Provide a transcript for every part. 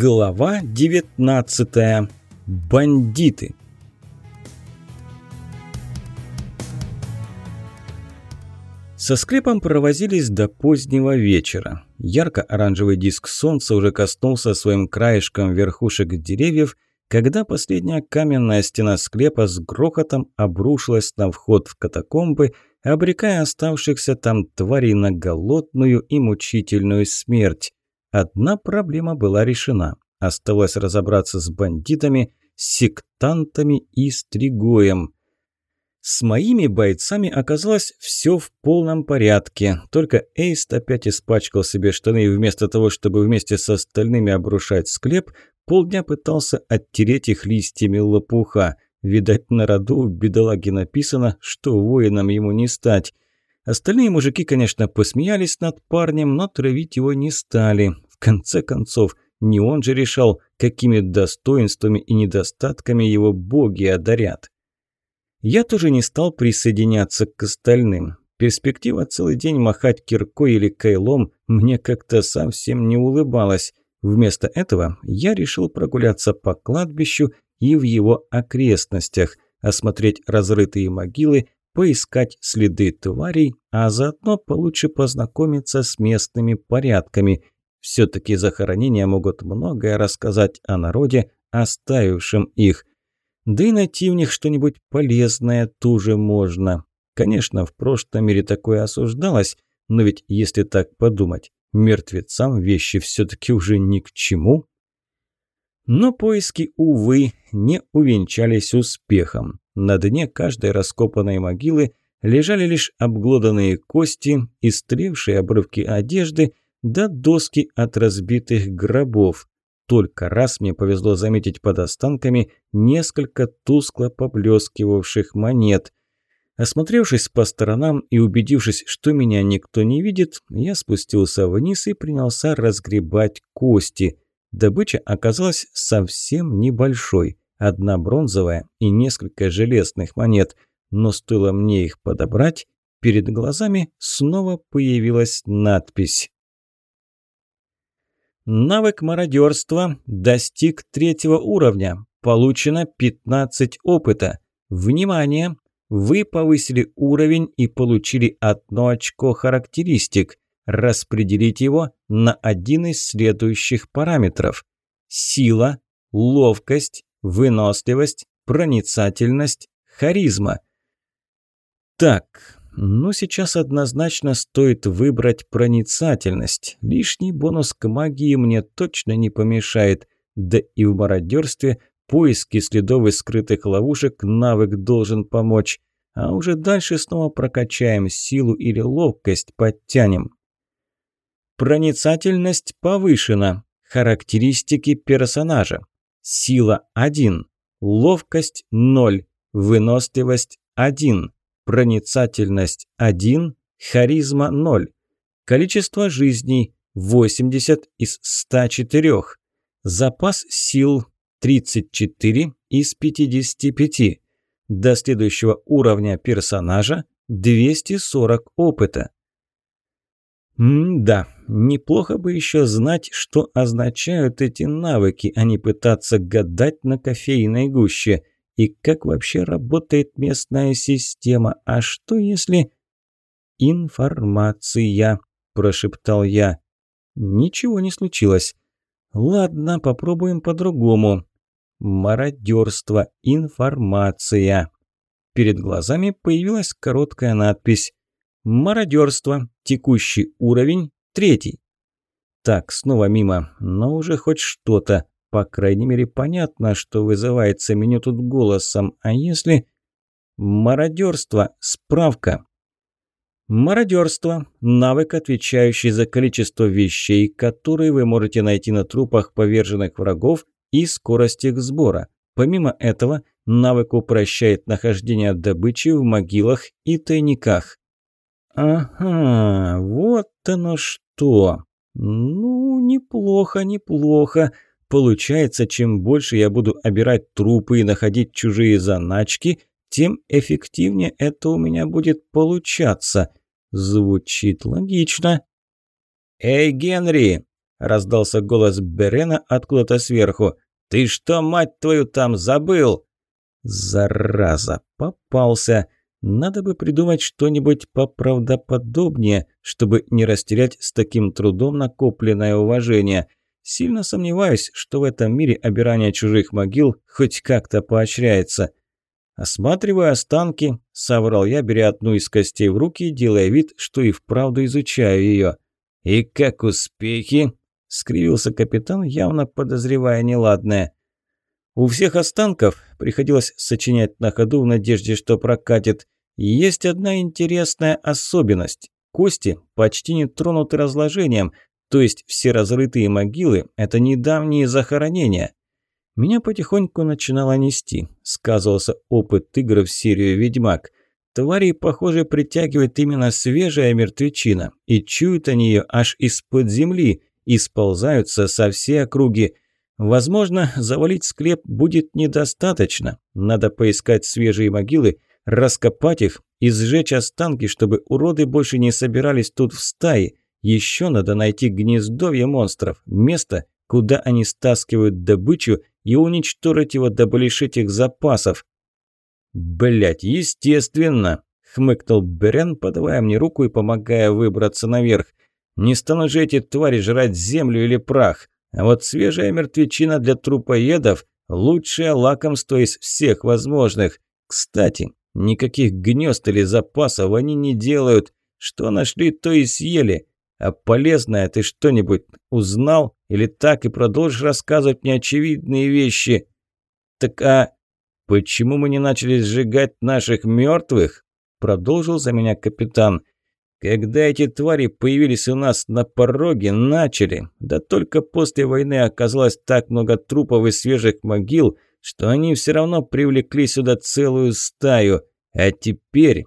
Глава 19. Бандиты. Со скрипом провозились до позднего вечера. Ярко-оранжевый диск солнца уже коснулся своим краешком верхушек деревьев, когда последняя каменная стена склепа с грохотом обрушилась на вход в катакомбы, обрекая оставшихся там тварей на голодную и мучительную смерть. Одна проблема была решена. Осталось разобраться с бандитами, сектантами и стригоем. С моими бойцами оказалось все в полном порядке. Только Эйст опять испачкал себе штаны и вместо того, чтобы вместе с остальными обрушать склеп, полдня пытался оттереть их листьями лопуха. Видать, на роду у бедолаги написано, что воином ему не стать. Остальные мужики, конечно, посмеялись над парнем, но травить его не стали. Конце концов, не он же решал, какими достоинствами и недостатками его боги одарят. Я тоже не стал присоединяться к остальным. Перспектива целый день махать киркой или кайлом мне как-то совсем не улыбалась. Вместо этого я решил прогуляться по кладбищу и в его окрестностях, осмотреть разрытые могилы поискать следы тварей, а заодно получше познакомиться с местными порядками. Все-таки захоронения могут многое рассказать о народе, оставившем их. Да и найти в них что-нибудь полезное тоже можно. Конечно, в прошлом мире такое осуждалось, но ведь если так подумать, мертвецам вещи все-таки уже ни к чему. Но поиски, увы, не увенчались успехом. На дне каждой раскопанной могилы лежали лишь обглоданные кости, истревшие обрывки одежды да доски от разбитых гробов. Только раз мне повезло заметить под останками несколько тускло поблескивавших монет. Осмотревшись по сторонам и убедившись, что меня никто не видит, я спустился вниз и принялся разгребать кости. Добыча оказалась совсем небольшой. Одна бронзовая и несколько железных монет. Но стоило мне их подобрать, перед глазами снова появилась надпись. Навык мародерства достиг третьего уровня. Получено 15 опыта. Внимание! Вы повысили уровень и получили одно очко характеристик. Распределить его на один из следующих параметров. Сила, ловкость, выносливость, проницательность, харизма. Так, ну сейчас однозначно стоит выбрать проницательность. Лишний бонус к магии мне точно не помешает. Да и в мародерстве поиски следов и скрытых ловушек навык должен помочь. А уже дальше снова прокачаем силу или ловкость, подтянем. Проницательность повышена. Характеристики персонажа. Сила 1, ловкость 0, выносливость 1, проницательность 1, харизма 0. Количество жизней 80 из 104. Запас сил 34 из 55. До следующего уровня персонажа 240 опыта. М-да, неплохо бы еще знать, что означают эти навыки, а не пытаться гадать на кофейной гуще. И как вообще работает местная система. А что если... «Информация», – прошептал я. Ничего не случилось. Ладно, попробуем по-другому. Мародерство, информация. Перед глазами появилась короткая надпись Мародерство. Текущий уровень. Третий. Так, снова мимо. Но уже хоть что-то. По крайней мере, понятно, что вызывается меню тут голосом. А если... Мародерство. Справка. Мародерство – навык, отвечающий за количество вещей, которые вы можете найти на трупах поверженных врагов и скорость их сбора. Помимо этого, навык упрощает нахождение добычи в могилах и тайниках. «Ага, вот оно что! Ну, неплохо, неплохо. Получается, чем больше я буду обирать трупы и находить чужие заначки, тем эффективнее это у меня будет получаться. Звучит логично». «Эй, Генри!» – раздался голос Берена откуда-то сверху. «Ты что, мать твою, там забыл?» «Зараза, попался!» Надо бы придумать что-нибудь поправдоподобнее, чтобы не растерять с таким трудом накопленное уважение. Сильно сомневаюсь, что в этом мире обирание чужих могил хоть как-то поощряется. «Осматриваю останки», – соврал я, беря одну из костей в руки, делая вид, что и вправду изучаю ее. «И как успехи?» – скривился капитан, явно подозревая неладное. У всех останков приходилось сочинять на ходу в надежде, что прокатит. Есть одна интересная особенность. Кости почти не тронуты разложением, то есть все разрытые могилы – это недавние захоронения. Меня потихоньку начинало нести. Сказывался опыт игр в серию «Ведьмак». Твари, похоже, притягивает именно свежая мертвечина, и чуют они ее аж из-под земли, и сползаются со всей округи – Возможно, завалить склеп будет недостаточно. Надо поискать свежие могилы, раскопать их и сжечь останки, чтобы уроды больше не собирались тут в стае. Еще надо найти гнездовье монстров, место, куда они стаскивают добычу и уничтожить его до этих запасов. Блять, естественно, хмыкнул Берен, подавая мне руку и помогая выбраться наверх. Не стану же эти твари жрать землю или прах. А вот свежая мертвечина для трупоедов – лучшее лакомство из всех возможных. Кстати, никаких гнезд или запасов они не делают. Что нашли, то и съели. А полезное ты что-нибудь узнал? Или так и продолжишь рассказывать неочевидные вещи? Так а почему мы не начали сжигать наших мертвых? Продолжил за меня капитан. Когда эти твари появились у нас на пороге, начали. Да только после войны оказалось так много трупов и свежих могил, что они все равно привлекли сюда целую стаю. А теперь...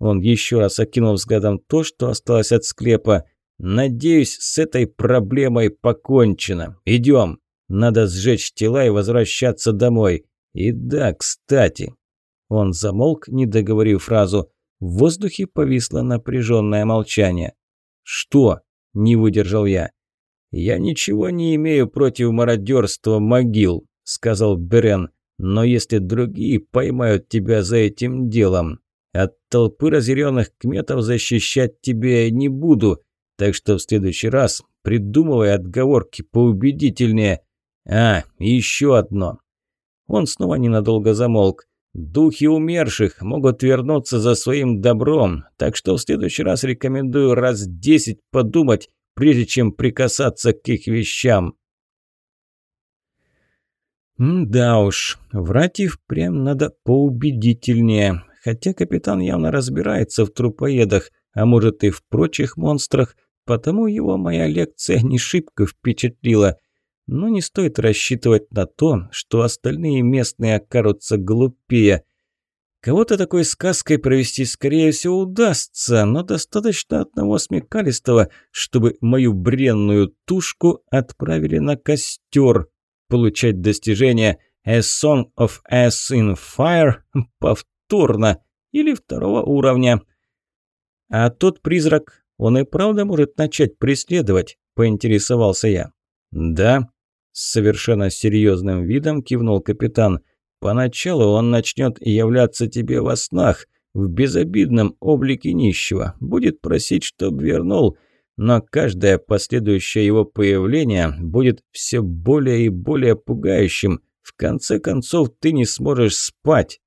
Он еще раз окинул взглядом то, что осталось от склепа. «Надеюсь, с этой проблемой покончено. Идем. Надо сжечь тела и возвращаться домой. И да, кстати...» Он замолк, не договорив фразу. В воздухе повисло напряженное молчание. «Что?» – не выдержал я. «Я ничего не имею против мародерства могил», – сказал Берен. «Но если другие поймают тебя за этим делом, от толпы разъяренных кметов защищать тебя я не буду, так что в следующий раз придумывай отговорки поубедительнее. А, еще одно». Он снова ненадолго замолк. Духи умерших могут вернуться за своим добром, так что в следующий раз рекомендую раз десять подумать, прежде чем прикасаться к их вещам. да уж, врать и впрямь надо поубедительнее, хотя капитан явно разбирается в трупоедах, а может и в прочих монстрах, потому его моя лекция не шибко впечатлила. Но не стоит рассчитывать на то, что остальные местные окажутся глупее. Кого-то такой сказкой провести, скорее всего, удастся, но достаточно одного смекалистого, чтобы мою бренную тушку отправили на костер. Получать достижение «A Song of Ass in Fire» повторно или второго уровня. А тот призрак, он и правда может начать преследовать, поинтересовался я. «Да», с совершенно серьезным видом кивнул капитан. «Поначалу он начнет являться тебе во снах, в безобидном облике нищего, будет просить, чтоб вернул, но каждое последующее его появление будет все более и более пугающим. В конце концов, ты не сможешь спать».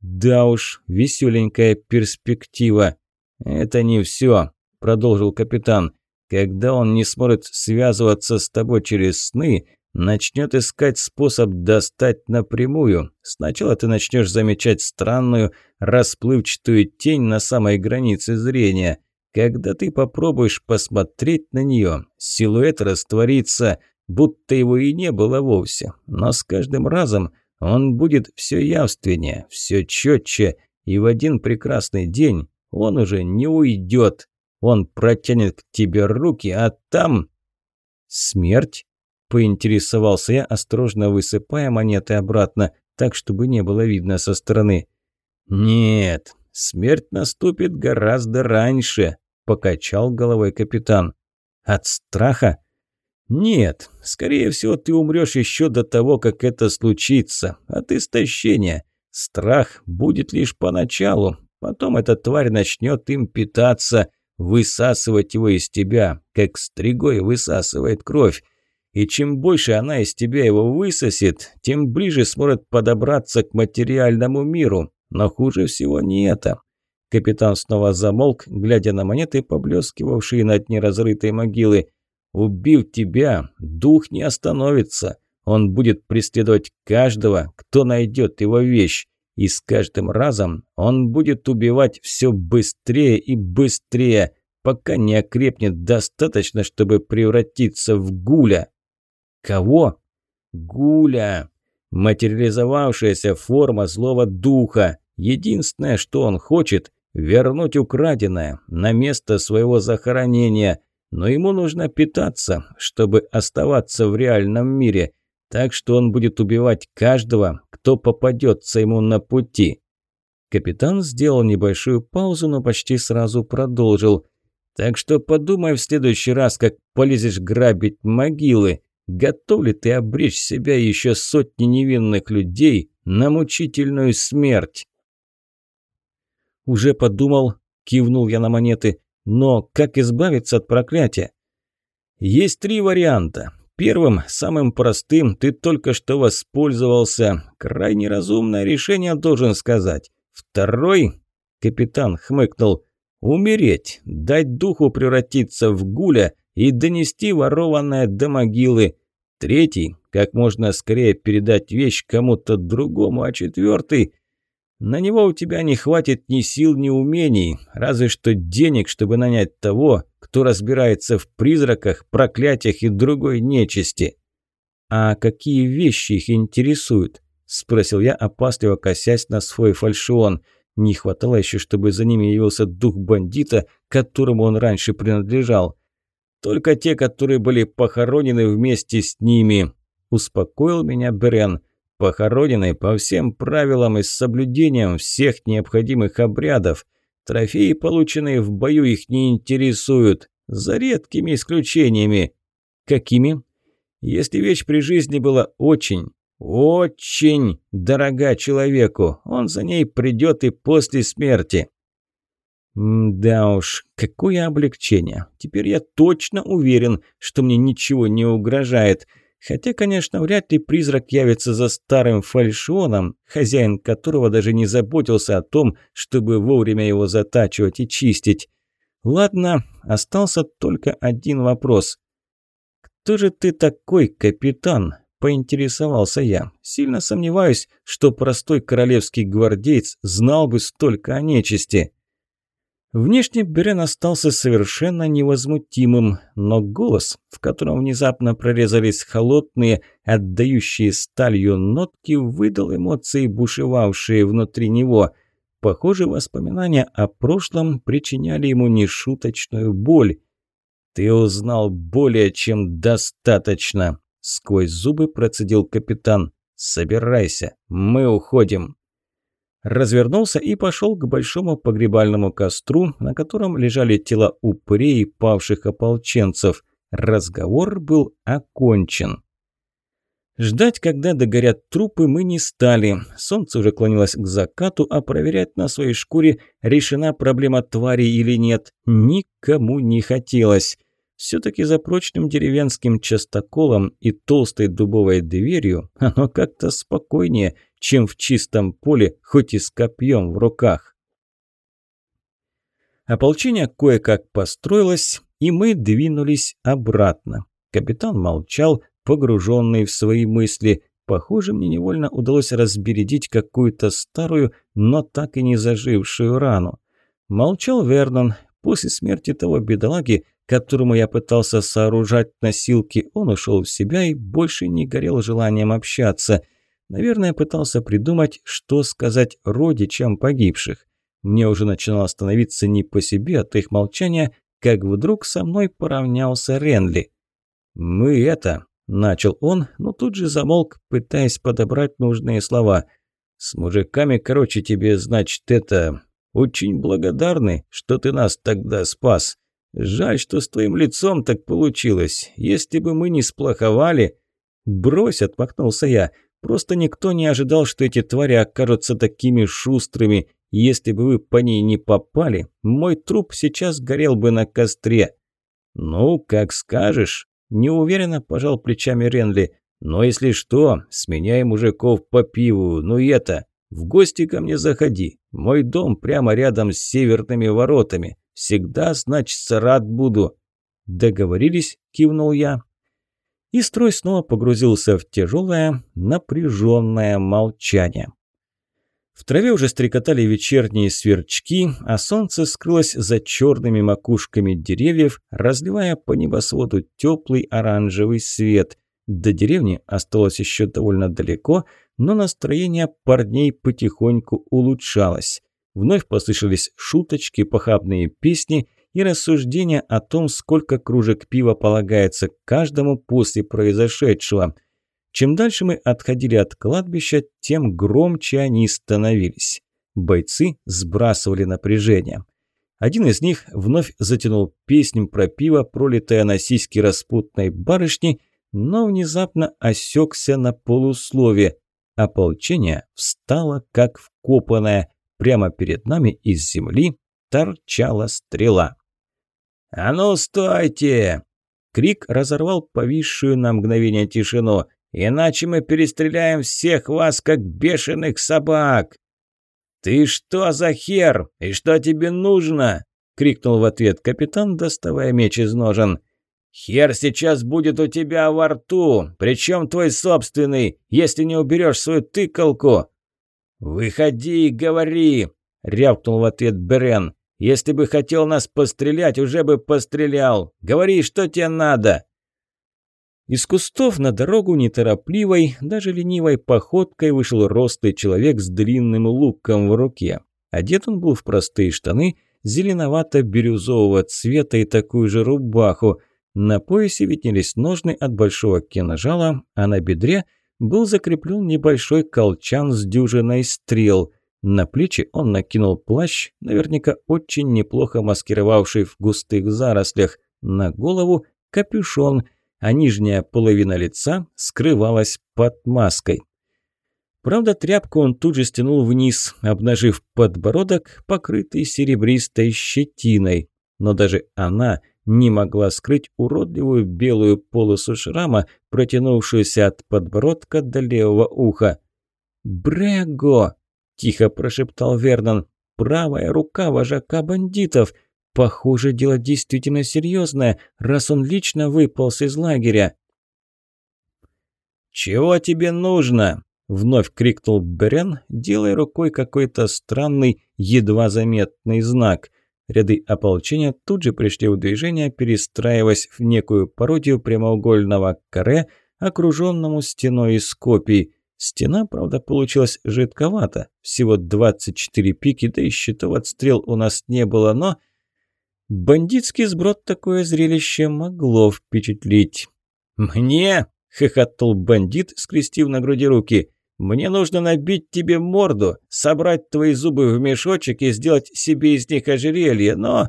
«Да уж, веселенькая перспектива». «Это не все», – продолжил капитан. Когда он не сможет связываться с тобой через сны, начнет искать способ достать напрямую. Сначала ты начнешь замечать странную, расплывчатую тень на самой границе зрения. Когда ты попробуешь посмотреть на нее, силуэт растворится, будто его и не было вовсе. Но с каждым разом он будет все явственнее, все четче, и в один прекрасный день он уже не уйдет. Он протянет к тебе руки, а там... Смерть? Поинтересовался я, осторожно высыпая монеты обратно, так, чтобы не было видно со стороны. «Нет, смерть наступит гораздо раньше», – покачал головой капитан. «От страха?» «Нет, скорее всего, ты умрешь еще до того, как это случится. От истощения. Страх будет лишь поначалу. Потом эта тварь начнет им питаться, высасывать его из тебя, как стригой высасывает кровь. И чем больше она из тебя его высосет, тем ближе сможет подобраться к материальному миру. Но хуже всего не это. Капитан снова замолк, глядя на монеты, поблескивавшие на дне разрытой могилы. Убив тебя, дух не остановится. Он будет преследовать каждого, кто найдет его вещь. И с каждым разом он будет убивать все быстрее и быстрее, пока не окрепнет достаточно, чтобы превратиться в гуля. Кого? Гуля. Материализовавшаяся форма злого духа. Единственное, что он хочет – вернуть украденное на место своего захоронения – но ему нужно питаться, чтобы оставаться в реальном мире, так что он будет убивать каждого, кто попадется ему на пути. Капитан сделал небольшую паузу, но почти сразу продолжил. «Так что подумай в следующий раз, как полезешь грабить могилы. Готов ли ты обречь себя и еще сотни невинных людей на мучительную смерть?» «Уже подумал», – кивнул я на монеты. Но как избавиться от проклятия? Есть три варианта. Первым, самым простым, ты только что воспользовался. Крайне разумное решение, должен сказать. Второй, капитан хмыкнул, умереть, дать духу превратиться в гуля и донести ворованное до могилы. Третий, как можно скорее передать вещь кому-то другому, а четвертый – на него у тебя не хватит ни сил, ни умений, разве что денег, чтобы нанять того, кто разбирается в призраках, проклятиях и другой нечисти. А какие вещи их интересуют? Спросил я, опасливо косясь на свой фальшион. Не хватало еще, чтобы за ними явился дух бандита, которому он раньше принадлежал. Только те, которые были похоронены вместе с ними. Успокоил меня Берен похоронены по всем правилам и с соблюдением всех необходимых обрядов. Трофеи, полученные в бою, их не интересуют, за редкими исключениями. Какими? Если вещь при жизни была очень, очень дорога человеку, он за ней придет и после смерти. Да уж, какое облегчение. Теперь я точно уверен, что мне ничего не угрожает. Хотя, конечно, вряд ли призрак явится за старым фальшионом, хозяин которого даже не заботился о том, чтобы вовремя его затачивать и чистить. Ладно, остался только один вопрос. «Кто же ты такой, капитан?» – поинтересовался я. «Сильно сомневаюсь, что простой королевский гвардеец знал бы столько о нечисти». Внешне Берен остался совершенно невозмутимым, но голос, в котором внезапно прорезались холодные, отдающие сталью нотки, выдал эмоции, бушевавшие внутри него. Похоже, воспоминания о прошлом причиняли ему нешуточную боль. «Ты узнал более чем достаточно», — сквозь зубы процедил капитан. «Собирайся, мы уходим» развернулся и пошел к большому погребальному костру, на котором лежали тела упырей и павших ополченцев. Разговор был окончен. Ждать, когда догорят трупы, мы не стали. Солнце уже клонилось к закату, а проверять на своей шкуре, решена проблема твари или нет, никому не хотелось. Все-таки за прочным деревенским частоколом и толстой дубовой дверью оно как-то спокойнее, чем в чистом поле, хоть и с копьем в руках. Ополчение кое-как построилось, и мы двинулись обратно. Капитан молчал, погруженный в свои мысли. Похоже, мне невольно удалось разбередить какую-то старую, но так и не зажившую рану. Молчал Вернон. После смерти того бедолаги которому я пытался сооружать носилки, он ушел в себя и больше не горел желанием общаться. Наверное, пытался придумать, что сказать родичам погибших. Мне уже начинало становиться не по себе от их молчания, как вдруг со мной поравнялся Ренли. «Мы это...» – начал он, но тут же замолк, пытаясь подобрать нужные слова. «С мужиками, короче, тебе, значит, это... Очень благодарны, что ты нас тогда спас. Жаль, что с твоим лицом так получилось. Если бы мы не сплоховали...» «Брось», — отмахнулся я. «Просто никто не ожидал, что эти твари окажутся такими шустрыми. Если бы вы по ней не попали, мой труп сейчас горел бы на костре». «Ну, как скажешь», – неуверенно пожал плечами Ренли. «Но если что, сменяй мужиков по пиву, ну и это, в гости ко мне заходи. Мой дом прямо рядом с северными воротами. Всегда, значит, рад буду». «Договорились?» – кивнул я. И строй снова погрузился в тяжелое, напряженное молчание. В траве уже стрекотали вечерние сверчки, а солнце скрылось за черными макушками деревьев, разливая по небосводу теплый оранжевый свет. До деревни осталось еще довольно далеко, но настроение парней потихоньку улучшалось. Вновь послышались шуточки, похабные песни и рассуждения о том, сколько кружек пива полагается каждому после произошедшего – чем дальше мы отходили от кладбища, тем громче они становились. Бойцы сбрасывали напряжение. Один из них вновь затянул песню про пиво, пролитое на сиськи распутной барышни, но внезапно осекся на полуслове. Ополчение встало как вкопанное. Прямо перед нами из земли торчала стрела. «А ну, стойте!» Крик разорвал повисшую на мгновение тишину. Иначе мы перестреляем всех вас, как бешеных собак!» «Ты что за хер? И что тебе нужно?» — крикнул в ответ капитан, доставая меч из ножен. «Хер сейчас будет у тебя во рту, причем твой собственный, если не уберешь свою тыкалку!» «Выходи и говори!» — рявкнул в ответ Берен. «Если бы хотел нас пострелять, уже бы пострелял. Говори, что тебе надо!» Из кустов на дорогу неторопливой, даже ленивой походкой вышел рослый человек с длинным луком в руке. Одет он был в простые штаны, зеленовато-бирюзового цвета и такую же рубаху. На поясе виднелись ножны от большого кинжала, а на бедре был закреплен небольшой колчан с дюжиной стрел. На плечи он накинул плащ, наверняка очень неплохо маскировавший в густых зарослях. На голову капюшон – а нижняя половина лица скрывалась под маской. Правда, тряпку он тут же стянул вниз, обнажив подбородок, покрытый серебристой щетиной. Но даже она не могла скрыть уродливую белую полосу шрама, протянувшуюся от подбородка до левого уха. «Брего!» – тихо прошептал Вернон. «Правая рука вожака бандитов!» Похоже, дело действительно серьезное, раз он лично выполз из лагеря. «Чего тебе нужно?» – вновь крикнул Берен, делая рукой какой-то странный, едва заметный знак. Ряды ополчения тут же пришли в движение, перестраиваясь в некую пародию прямоугольного каре, окруженному стеной из копий. Стена, правда, получилась жидковата, всего 24 пики, да и щитов от стрел у нас не было, но Бандитский сброд такое зрелище могло впечатлить. «Мне?» – хохотал бандит, скрестив на груди руки. «Мне нужно набить тебе морду, собрать твои зубы в мешочек и сделать себе из них ожерелье, но...»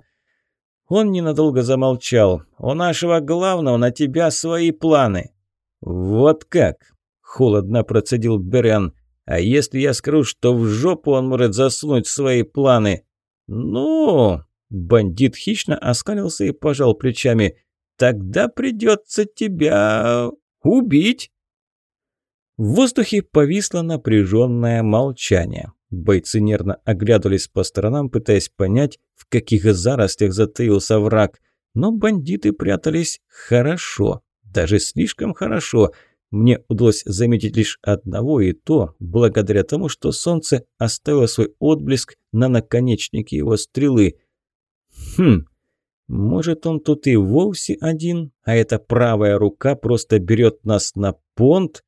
Он ненадолго замолчал. «У нашего главного на тебя свои планы». «Вот как?» – холодно процедил Берен. «А если я скажу, что в жопу он может засунуть свои планы?» «Ну...» Бандит хищно оскалился и пожал плечами. «Тогда придется тебя убить!» В воздухе повисло напряженное молчание. Бойцы нервно оглядывались по сторонам, пытаясь понять, в каких зарослях затаился враг. Но бандиты прятались хорошо, даже слишком хорошо. Мне удалось заметить лишь одного, и то благодаря тому, что солнце оставило свой отблеск на наконечнике его стрелы – Хм, может он тут и вовсе один, а эта правая рука просто берет нас на понт?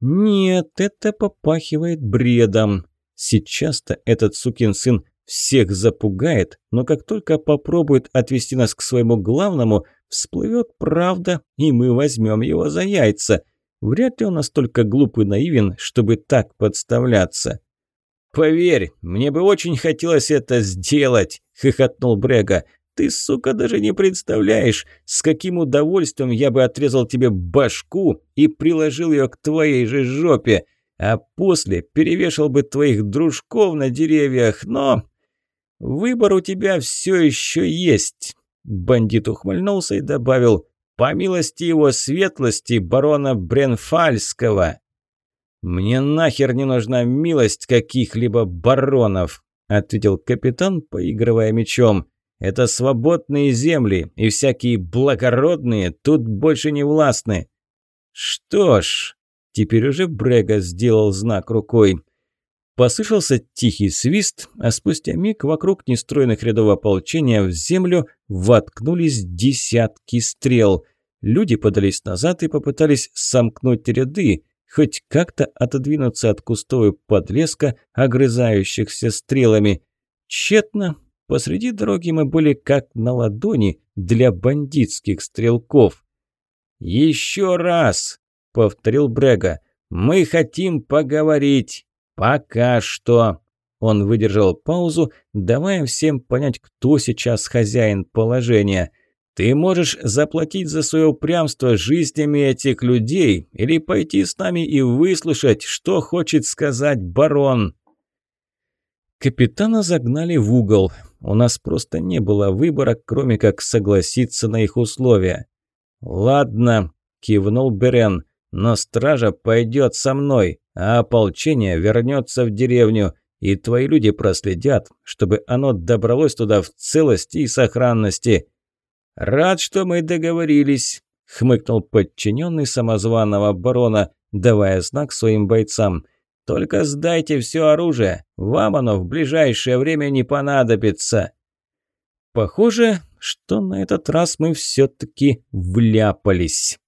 Нет, это попахивает бредом. Сейчас-то этот сукин сын всех запугает, но как только попробует отвести нас к своему главному, всплывет правда, и мы возьмем его за яйца. Вряд ли он настолько глуп и наивен, чтобы так подставляться. «Поверь, мне бы очень хотелось это сделать», – хохотнул Брега. Ты, сука, даже не представляешь, с каким удовольствием я бы отрезал тебе башку и приложил ее к твоей же жопе, а после перевешал бы твоих дружков на деревьях, но... Выбор у тебя все еще есть. Бандит ухмыльнулся и добавил, по милости его светлости барона Бренфальского. «Мне нахер не нужна милость каких-либо баронов», – ответил капитан, поигрывая мечом. Это свободные земли, и всякие благородные тут больше не властны. Что ж, теперь уже Брега сделал знак рукой. Послышался тихий свист, а спустя миг вокруг нестроенных рядов ополчения в землю воткнулись десятки стрел. Люди подались назад и попытались сомкнуть ряды, хоть как-то отодвинуться от кустовой подлеска, огрызающихся стрелами. Тщетно, Посреди дороги мы были как на ладони для бандитских стрелков. «Еще раз!» – повторил Брега. «Мы хотим поговорить. Пока что!» Он выдержал паузу, давая всем понять, кто сейчас хозяин положения. «Ты можешь заплатить за свое упрямство жизнями этих людей или пойти с нами и выслушать, что хочет сказать барон». Капитана загнали в угол. У нас просто не было выбора, кроме как согласиться на их условия. «Ладно», – кивнул Берен, – «но стража пойдет со мной, а ополчение вернется в деревню, и твои люди проследят, чтобы оно добралось туда в целости и сохранности». «Рад, что мы договорились», – хмыкнул подчиненный самозваного барона, давая знак своим бойцам – только сдайте все оружие, вам оно в ближайшее время не понадобится». Похоже, что на этот раз мы все-таки вляпались.